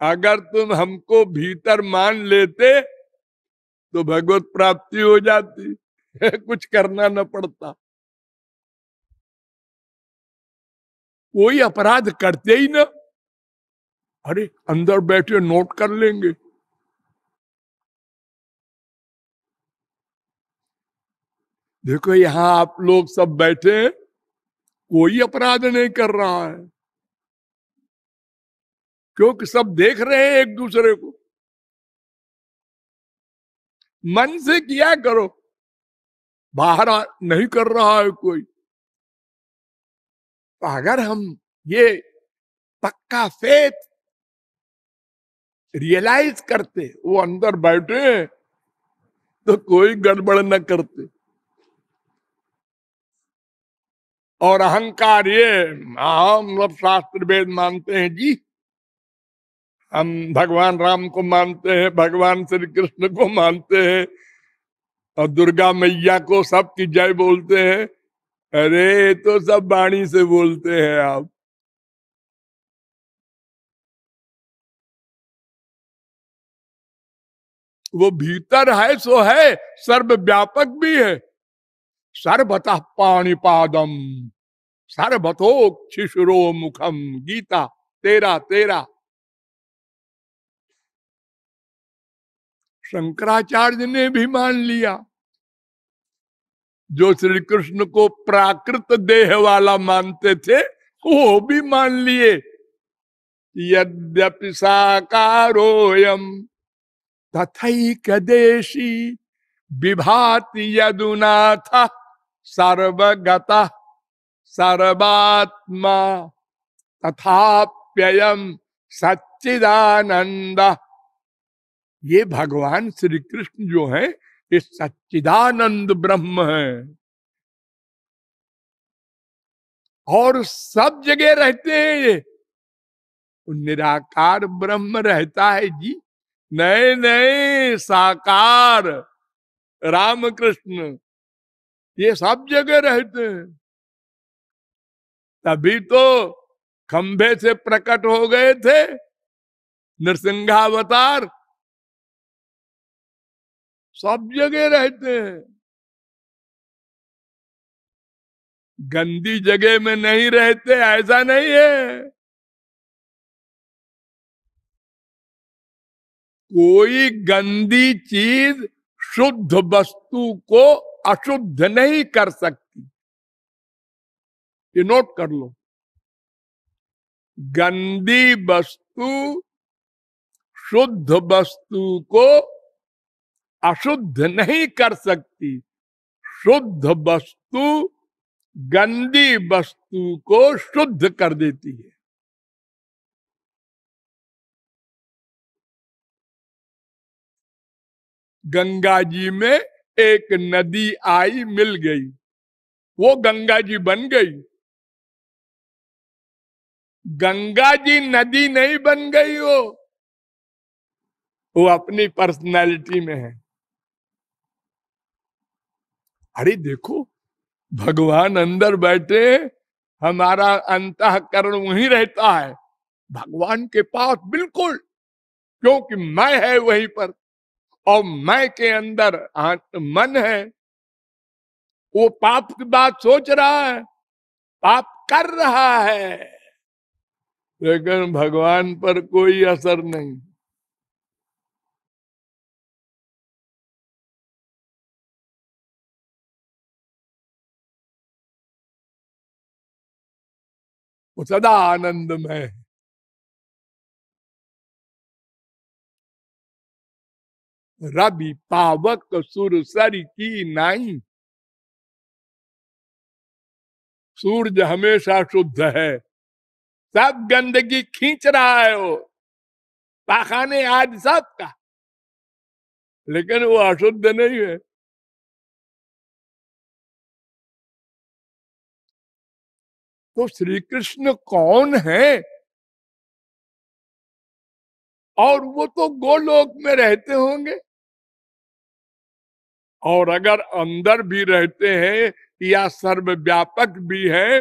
अगर तुम हमको भीतर मान लेते तो भगवत प्राप्ति हो जाती। कुछ करना न पड़ता। कोई अपराध करते ही ना। अरे, अंदर बैठे नोट कर लेंगे। देखो, यहाँ आप लोग सब बैठे कोई अपराध नहीं कर रहा है। क्योंकि सब देख रहे हैं एक दूसरे को। मन से किया करो। बाहर नहीं कर रहा है कोई। तो अगर हम ये पक्का फेथ रियलाइज़ करते, वो अंदर बैठे तो कोई गड़बड़ न करते। और अहंकार ये, हम सब शास्त्र वेद मानते हैं जी। हम भगवान राम को मानते हैं, भगवान श्री कृष्ण को मानते हैं, और दुर्गा मैया को सबकी जय बोलते हैं। अरे तो सब वाणी से बोलते हैं आप। वो भीतर है, सो है सर्व व्यापक भी है। सर्वतः पाणीपादम सर्वतो शिशुरो मुखम, गीता, तेरा तेरा। शंकराचार्य ने भी मान लिया, जो श्री कृष्ण को प्राकृत देह वाला मानते थे, वो भी मान लिए, यद्यपि साकारोयम तथैकदेशी विभाति यदुनाथ सर्वगत सर्वात्मा तथाप्ययम सच्चिदानंद ये भगवान श्री कृष्ण जो है, ये सच्चिदानंद ब्रह्म है। और सब जगह रहते हैं ये। निराकार ब्रह्म रहता है जी। नहीं नहीं, साकार राम कृष्ण ये सब जगह रहते हैं। तभी तो खंभे से प्रकट हो गए थे नरसिंहावतार सब जगह रहते हैं। गंदी जगह में नहीं रहते, ऐसा नहीं है। कोई गंदी चीज़ शुद्ध वस्तु को अशुद्ध नहीं कर सकती। ये नोट कर लो। गंदी वस्तु, शुद्ध वस्तु को अशुद्ध नहीं कर सकती। शुद्ध वस्तु गंदी वस्तु को शुद्ध कर देती है। गंगा जी में एक नदी आई, मिल गई। वो गंगा जी बन गई। गंगा जी नदी नहीं बन गई, वो। वो अपनी पर्सनैलिटी में है। अरे देखो, भगवान अंदर बैठे हमारा अंतकरण वहीं रहता है। भगवान के पास बिल्कुल, क्योंकि मैं है वहीं पर। और मैं के अंदर मन है, वो पाप की बात सोच रहा है, पाप कर रहा है, लेकिन भगवान पर कोई असर नहीं। सदा आनंद में रवि पावक सुर सर की नाई। सूरज हमेशा शुद्ध है। सब गंदगी खींच रहा है वो। पाखाने आज सब का। लेकिन वो अशुद्ध नहीं है। तो श्री कृष्ण कौन है? और वो तो गोलोक में रहते होंगे। और अगर अंदर भी रहते हैं या सर्वव्यापक भी है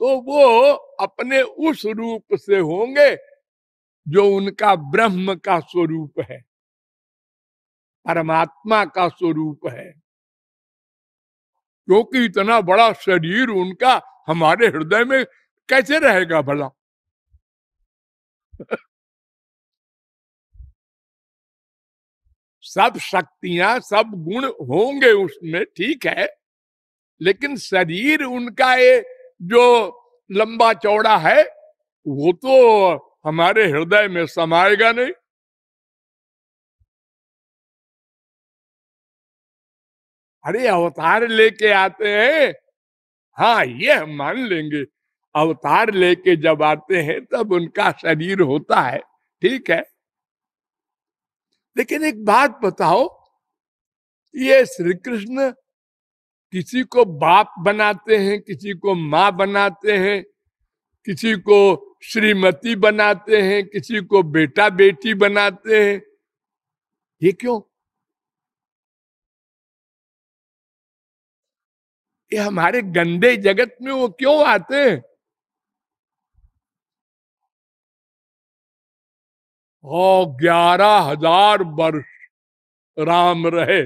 तो वो अपने उस रूप से होंगे जो उनका ब्रह्म का स्वरूप है, परमात्मा का स्वरूप है। क्योंकि इतना बड़ा शरीर उनका हमारे हृदय में कैसे रहेगा भला? सब शक्तियाँ, सब गुण होंगे उसमें, ठीक है? लेकिन शरीर उनका ये जो लंबा चौड़ा है, वो तो हमारे हृदय में समाएगा नहीं। अरे, अवतार लेके आते हैं। हाँ ये हम मान लेंगे। अवतार लेके जब आते हैं, तब उनका शरीर होता है, ठीक है? लेकिन एक बात बताओ, ये श्री कृष्ण किसी को बाप बनाते हैं, किसी को माँ बनाते हैं, किसी को श्रीमती बनाते हैं, किसी को बेटा बेटी बनाते हैं, ये क्यों? ये हमारे गंदे जगत में वो क्यों आते हैं? ओ ग्यारह हज़ार वर्ष राम रहे।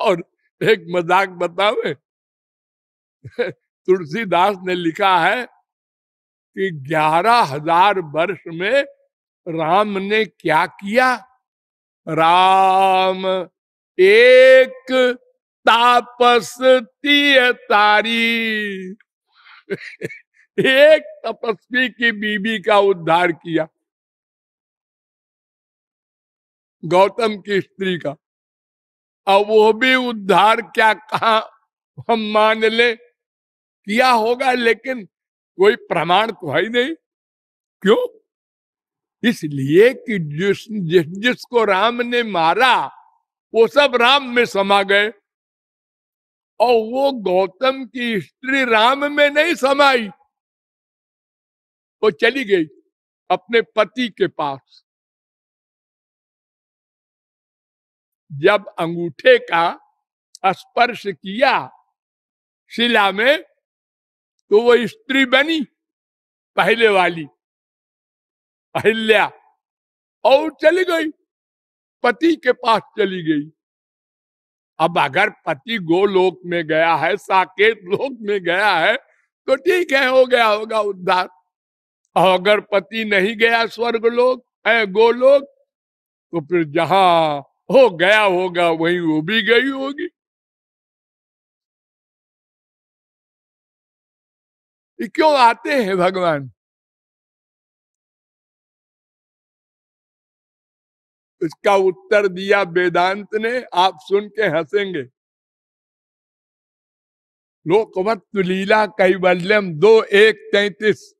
और एक मज़ाक बतावे तुलसीदास ने लिखा है कि ग्यारह हज़ार वर्ष में राम ने क्या किया? राम, एक तापस तारी। एक तपस्वी की बीबी का उद्धार किया। गौतम की स्त्री का। और वो भी उद्धार क्या, कहा हम मान ले? किया होगा, लेकिन कोई प्रमाण तो है ही नहीं। क्यों? इसलिए कि जिस जिस, जिसको राम ने मारा, वो सब राम में समा गए। और वो गौतम की स्त्री राम में नहीं समाई। वो चली गई अपने पति के पास। जब अंगूठे का स्पर्श किया शिला में तो वो स्त्री बनी, पहले वाली। अहिल्या, और चली गई, पति के पास चली गई। अब अगर पति गोलोक में गया है, साकेत लोक में गया है तो ठीक है, हो गया होगा उद्धार। अगर पति नहीं गया स्वर्ग लोग है गोलोक। तो फिर जहाँ हो गया होगा, वहीं वो भी गई होगी। क्यों आते हैं भगवान? इसका उत्तर दिया वेदांत ने, आप सुन के हंसेंगे। लोकवत लीला कैवल्यम दो एक तैतीस।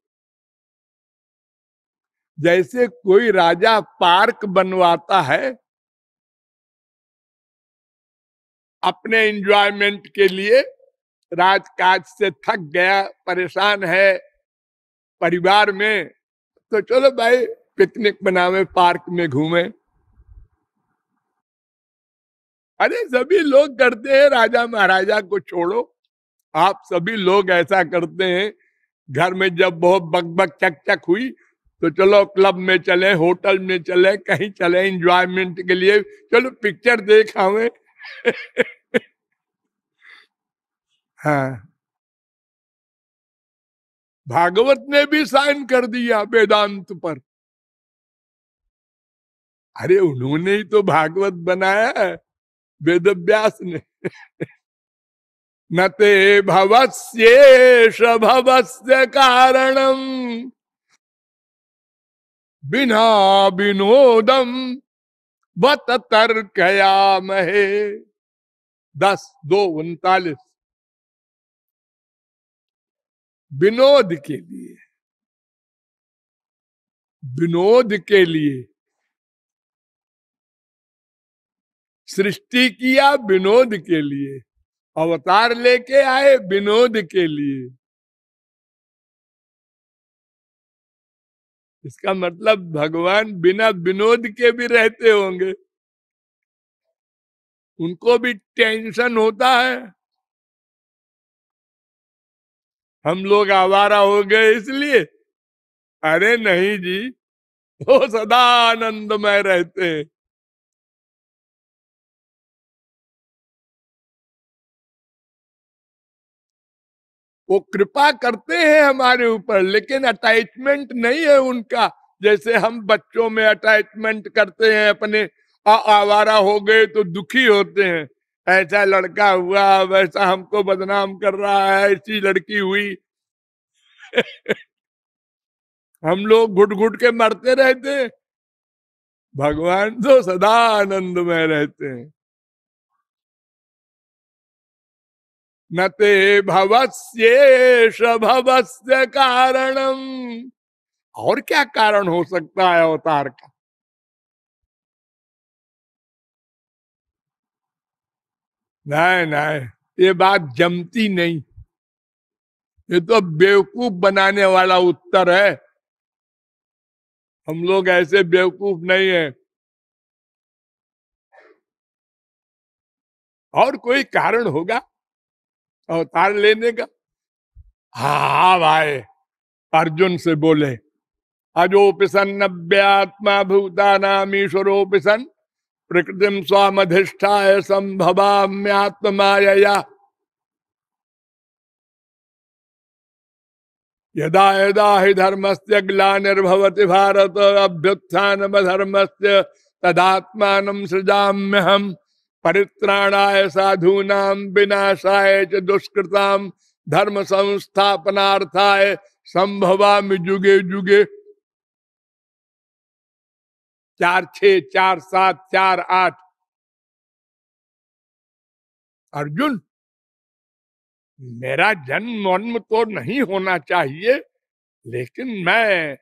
जैसे कोई राजा पार्क बनवाता है, अपने एंजॉयमेंट के लिए राजकाज से थक गया, परेशान है परिवार में तो चलो भाई पिकनिक बनावे, पार्क में घूमे। अरे सभी लोग करते हैं, राजा महाराजा को छोड़ो। आप सभी लोग ऐसा करते हैं, घर में जब बहुत बक बक चक चक हुई तो चलो क्लब में चले होटल में चले, कहीं चले एंजॉयमेंट के लिए। चलो पिक्चर देख हमें हाँ। भागवत ने भी साइन कर दिया वेदांत पर। अरे, उन्होंने ही तो भागवत बनाया है वेद व्यास ने न भवस्येष, भवस्य कारणम। बिना विनोदम बत तर्कया महे। दस, दो, उनतालीस। विनोद के लिए। विनोद के लिए। सृष्टि किया विनोद के लिए। अवतार लेके आए विनोद के लिए। इसका मतलब भगवान बिना विनोद के भी रहते होंगे। उनको भी टेंशन होता है। हम लोग आवारा हो गए इसलिए। अरे नहीं जी, वो सदा आनंदमय रहते हैं। वो कृपा करते हैं हमारे ऊपर, लेकिन अटैचमेंट नहीं है उनका। जैसे हम बच्चों में अटैचमेंट करते हैं, अपने आवारा हो गए तो दुखी होते हैं। ऐसा लड़का हुआ, वैसा हमको बदनाम कर रहा है, ऐसी लड़की हुई। हम लोग घुट घुट के मरते रहते भगवान तो सदा आनंद में रहते हैं। न ते भवस्येष भवस्य कारणम। और क्या कारण हो सकता है अवतार का? नहीं नहीं, ये बात जमती नहीं। ये तो बेवकूफ़ बनाने वाला उत्तर है। हम लोग ऐसे बेवकूफ़ नहीं है। और कोई कारण होगा? अवतार लेने का? हा भाई, अर्जुन से बोले अजोपिसन नव्यात्मा भूता नाम ईश्वरोपिसन प्रकृति स्वामधिष्ठा संभवाम्यात्माया यदा यदा हि धर्म से ग्लानिर्भवति भारत अभ्युत्थान धर्म से तदात्मान सृजाम्य हम परित्राणाय साधूनाम विनाशाय च दुष्कृताम धर्म संस्थापनार्थाय संभवाम जुगे जुगे। चार छ, चार सात, चार आठ। अर्जुन, मेरा जन्म वन्म तो नहीं होना चाहिए, लेकिन मैं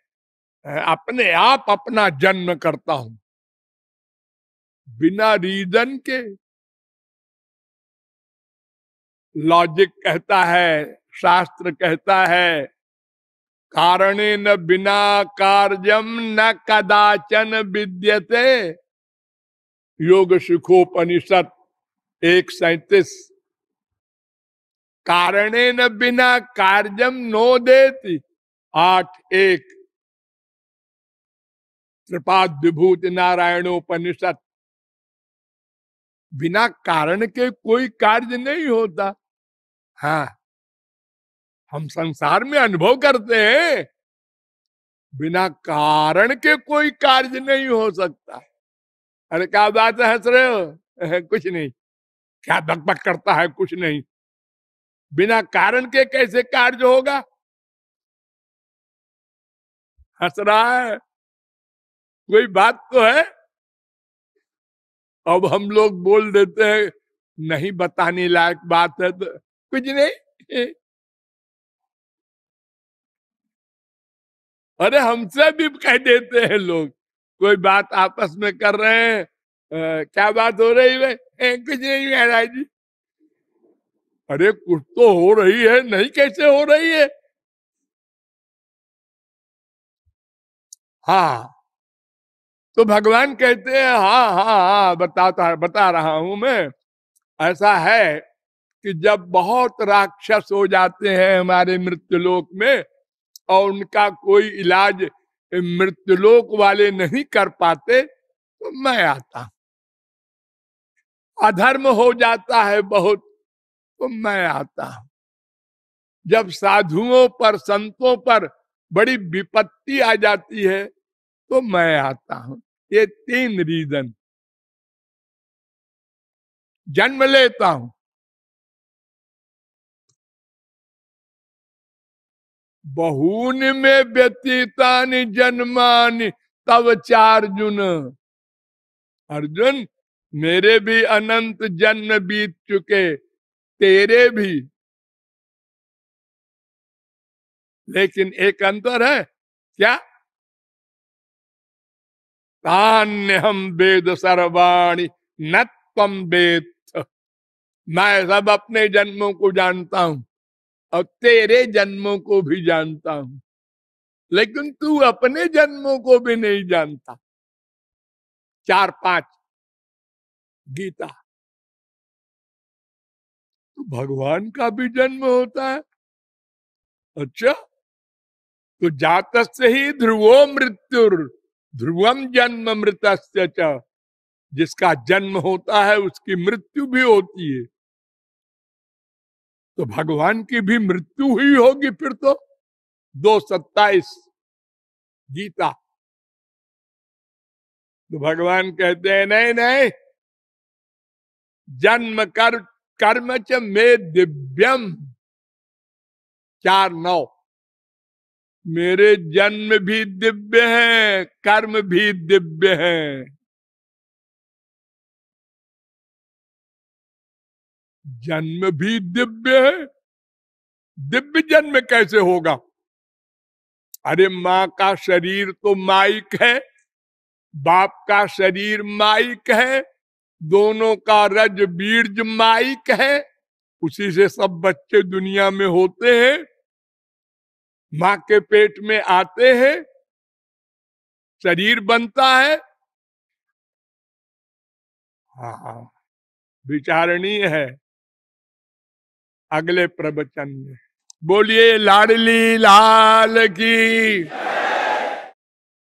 अपने आप अपना जन्म करता हूँ। बिना रीजन के। लॉजिक कहता है, शास्त्र कहता है कारणे न बिना कार्यम न कदाचन विद्यते। योग सुखोपनिषद एक सैतीस। कारणे न बिना कार्यम नो देती, आठ एक। त्रिपाद विभूति नारायणोपनिषद बिना कारण के कोई कार्य नहीं होता। हाँ। हम संसार में अनुभव करते हैं। बिना कारण के कोई कार्य नहीं हो सकता। अरे, क्या बात है, हंस रहे हो? कुछ नहीं। क्या बक करता है? कुछ नहीं। बिना कारण के कैसे कार्य होगा? हंस रहा है। कोई बात तो है? अब हम लोग बोल देते हैं नहीं बताने लायक बात है तो कुछ नहीं। अरे हमसे भी कह देते हैं लोग कोई बात आपस में कर रहे हैं आ, क्या बात हो रही है? कुछ नहीं महाराज जी। अरे कुछ तो हो रही है नहीं कैसे हो रही है? हाँ। तो भगवान कहते हैं हाँ हाँ हाँ बताता, बता रहा हूँ मैं। ऐसा है कि जब बहुत राक्षस हो जाते हैं हमारे मृत्यु लोक में और उनका कोई इलाज मृत्युलोक वाले नहीं कर पाते तो मैं आता हूँ। अधर्म हो जाता है बहुत तो मैं आता हूँ। जब साधुओं पर, संतों पर बड़ी विपत्ति आ जाती है तो मैं आता हूँ। ये तीन रीजन। जन्म लेता हूँ। बहून में व्यतीता जन्मानि तब चार्जुन अर्जुन, मेरे भी अनंत जन्म बीत चुके, तेरे भी। लेकिन एक अंतर है, क्या हम वेद सर्वाणी न वेद। मैं सब अपने जन्मों को जानता हूँ और तेरे जन्मों को भी जानता हूँ, लेकिन तू अपने जन्मों को भी नहीं जानता। चार पाँच, गीता। तो भगवान का भी जन्म होता है। अच्छा तो जात से ही ध्रुवो मृत्यु ध्रुवम जन्म मृत जिसका जन्म होता है, उसकी मृत्यु भी होती है। तो भगवान की भी मृत्यु ही होगी फिर तो। दो सत्ताईस गीता। तो भगवान कहते हैं, नहीं नहीं। जन्म कर, कर्म च में दिव्यम। चार नौ। मेरे जन्म भी दिव्य है, कर्म भी दिव्य है। जन्म भी दिव्य है। दिव्य जन्म कैसे होगा? अरे माँ का शरीर तो माइक है, बाप का शरीर माइक है, दोनों का रज बीर्ज माइक है। उसी से सब बच्चे दुनिया में होते हैं। माँ के पेट में आते हैं, शरीर बनता है। हा, विचारणीय है। अगले प्रवचन में बोलिए, लाडली लाल की।